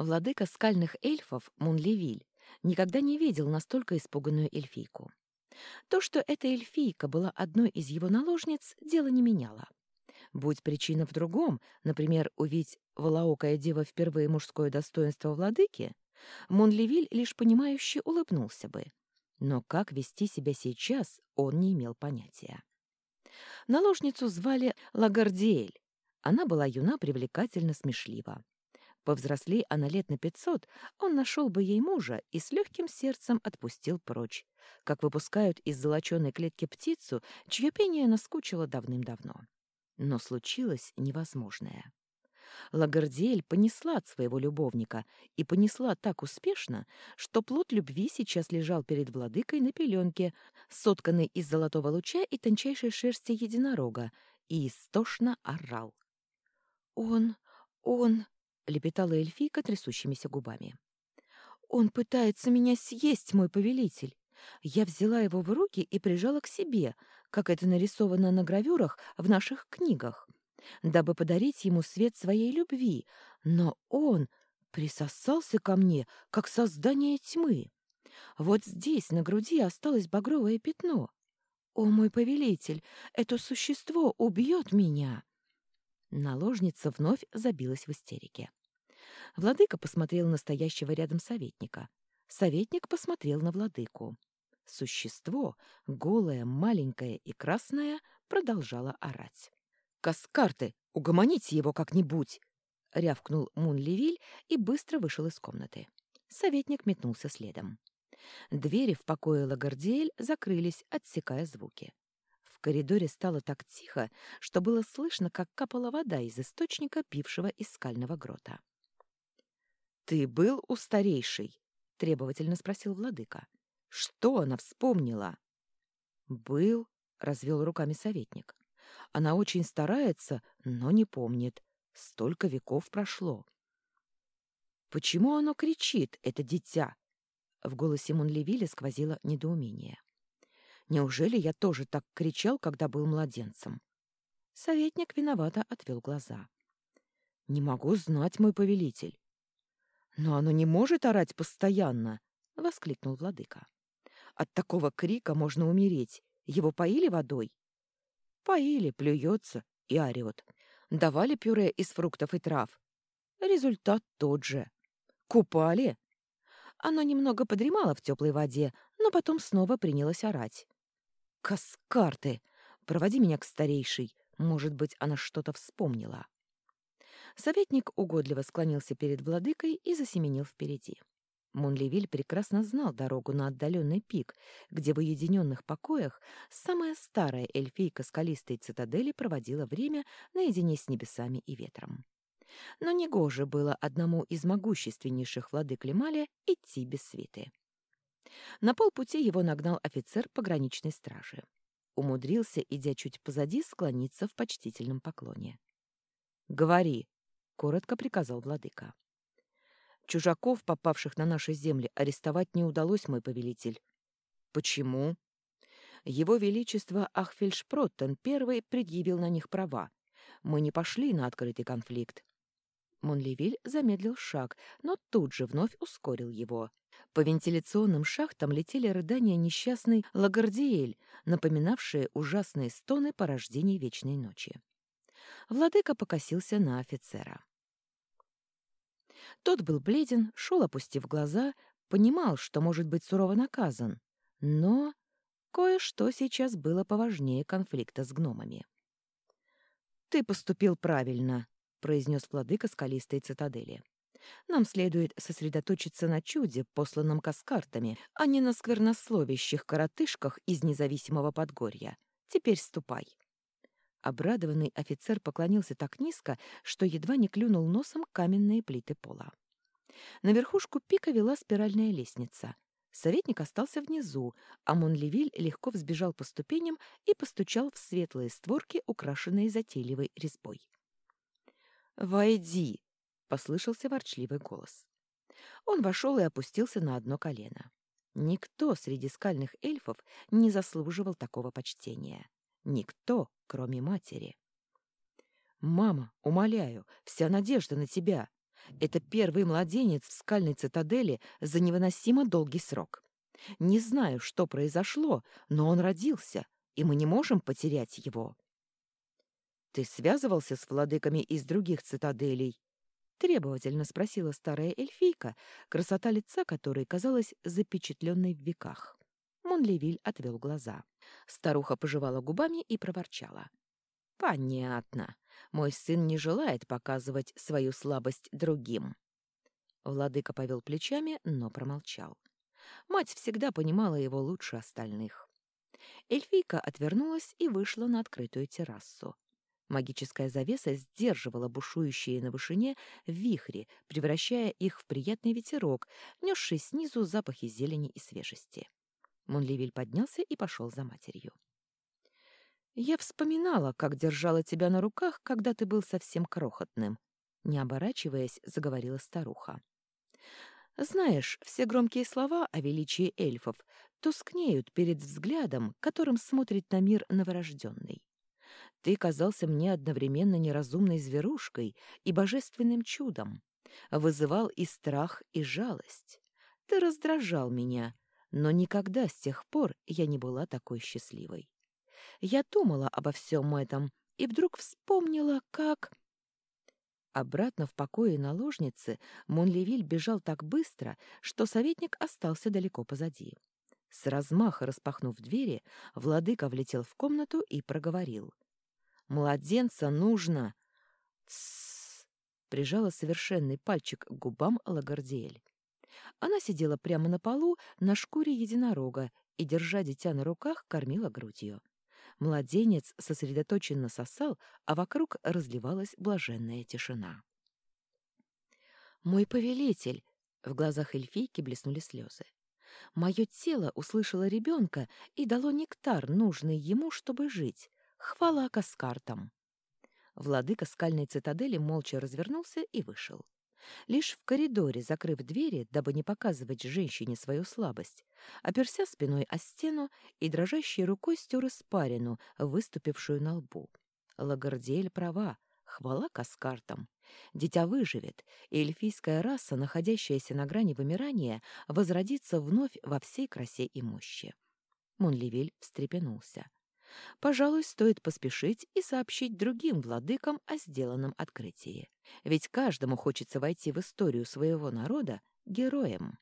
Владыка скальных эльфов Мунлевиль никогда не видел настолько испуганную эльфийку. То, что эта эльфийка была одной из его наложниц, дело не меняло. Будь причина в другом, например, увидеть волоокая дева впервые мужское достоинство владыки, Монлевиль лишь понимающе улыбнулся бы. Но как вести себя сейчас, он не имел понятия. Наложницу звали Лагардиэль. Она была юна, привлекательно смешлива. Повзрослей она лет на пятьсот, он нашел бы ей мужа и с легким сердцем отпустил прочь, как выпускают из золоченой клетки птицу, чье пение наскучило давным-давно. Но случилось невозможное. Лагардиэль понесла от своего любовника и понесла так успешно, что плод любви сейчас лежал перед владыкой на пеленке, сотканной из золотого луча и тончайшей шерсти единорога, и истошно орал. «Он, он...» — лепетала эльфийка трясущимися губами. «Он пытается меня съесть, мой повелитель. Я взяла его в руки и прижала к себе, как это нарисовано на гравюрах в наших книгах дабы подарить ему свет своей любви, но он присосался ко мне, как создание тьмы. Вот здесь, на груди, осталось багровое пятно. «О, мой повелитель, это существо убьет меня!» Наложница вновь забилась в истерике. Владыка посмотрел на стоящего рядом советника. Советник посмотрел на владыку. Существо, голое, маленькое и красное, продолжало орать. «Каскарты, угомоните его как-нибудь!» — рявкнул Мун-Левиль и быстро вышел из комнаты. Советник метнулся следом. Двери в покое Лагардиэль закрылись, отсекая звуки. В коридоре стало так тихо, что было слышно, как капала вода из источника, пившего из скального грота. «Ты был у старейшей?» — требовательно спросил владыка. «Что она вспомнила?» «Был», — развел руками советник. Она очень старается, но не помнит. Столько веков прошло. «Почему оно кричит, это дитя?» В голосе Монлевиля сквозило недоумение. «Неужели я тоже так кричал, когда был младенцем?» Советник виновато отвел глаза. «Не могу знать, мой повелитель». «Но оно не может орать постоянно!» — воскликнул владыка. «От такого крика можно умереть. Его поили водой?» Поили, плюется и орет. Давали пюре из фруктов и трав. Результат тот же. Купали. Оно немного подремало в теплой воде, но потом снова принялось орать. «Каскарты! Проводи меня к старейшей. Может быть, она что-то вспомнила». Советник угодливо склонился перед владыкой и засеменил впереди. Монлевиль прекрасно знал дорогу на отдаленный пик, где в уединенных покоях самая старая эльфийка скалистой цитадели проводила время наедине с небесами и ветром. Но негоже было одному из могущественнейших владык Лемаля идти без свиты. На полпути его нагнал офицер пограничной стражи. Умудрился, идя чуть позади, склониться в почтительном поклоне. «Говори», — коротко приказал владыка. Чужаков, попавших на наши земли, арестовать не удалось, мой повелитель. Почему? Его Величество Ахфельшпроттен первый предъявил на них права. Мы не пошли на открытый конфликт. Монлевиль замедлил шаг, но тут же вновь ускорил его. По вентиляционным шахтам летели рыдания несчастной Лагардиэль, напоминавшие ужасные стоны порождений Вечной Ночи. Владыка покосился на офицера. Тот был бледен, шел, опустив глаза, понимал, что может быть сурово наказан. Но кое-что сейчас было поважнее конфликта с гномами. «Ты поступил правильно», — произнес владыка скалистой цитадели. «Нам следует сосредоточиться на чуде, посланном каскартами, а не на сквернословящих коротышках из независимого Подгорья. Теперь ступай». Обрадованный офицер поклонился так низко, что едва не клюнул носом каменные плиты пола. На верхушку пика вела спиральная лестница. Советник остался внизу, а Монлевиль легко взбежал по ступеням и постучал в светлые створки, украшенные затейливой резьбой. «Войди!» — послышался ворчливый голос. Он вошел и опустился на одно колено. Никто среди скальных эльфов не заслуживал такого почтения. Никто, кроме матери. «Мама, умоляю, вся надежда на тебя. Это первый младенец в скальной цитадели за невыносимо долгий срок. Не знаю, что произошло, но он родился, и мы не можем потерять его. Ты связывался с владыками из других цитаделей? Требовательно спросила старая эльфийка, красота лица которой казалась запечатленной в веках. Монлевиль отвел глаза. Старуха пожевала губами и проворчала. «Понятно. Мой сын не желает показывать свою слабость другим». Владыка повел плечами, но промолчал. Мать всегда понимала его лучше остальных. Эльфийка отвернулась и вышла на открытую террасу. Магическая завеса сдерживала бушующие на вышине вихри, превращая их в приятный ветерок, несший снизу запахи зелени и свежести. Монливиль поднялся и пошел за матерью. «Я вспоминала, как держала тебя на руках, когда ты был совсем крохотным», — не оборачиваясь, заговорила старуха. «Знаешь, все громкие слова о величии эльфов тускнеют перед взглядом, которым смотрит на мир новорожденный. Ты казался мне одновременно неразумной зверушкой и божественным чудом, вызывал и страх, и жалость. Ты раздражал меня, но никогда с тех пор я не была такой счастливой. Я думала обо всем этом и вдруг вспомнила, как... Обратно в покое наложницы Монлевиль бежал так быстро, что советник остался далеко позади. С размаха распахнув двери, владыка влетел в комнату и проговорил. «Младенца нужно!» «Тссс!» — прижала совершенный пальчик к губам Лагардиэль. Она сидела прямо на полу на шкуре единорога и, держа дитя на руках, кормила грудью. Младенец сосредоточенно сосал, а вокруг разливалась блаженная тишина. «Мой повелитель!» — в глазах эльфийки блеснули слезы. «Мое тело услышало ребенка и дало нектар, нужный ему, чтобы жить. Хвала каскартам!» Владыка скальной цитадели молча развернулся и вышел. Лишь в коридоре, закрыв двери, дабы не показывать женщине свою слабость, оперся спиной о стену и дрожащей рукой стер испарину, выступившую на лбу. Лагардиэль права, хвала каскартам. Дитя выживет, и эльфийская раса, находящаяся на грани вымирания, возродится вновь во всей красе и мощи. Монливиль встрепенулся. Пожалуй, стоит поспешить и сообщить другим владыкам о сделанном открытии. Ведь каждому хочется войти в историю своего народа героем.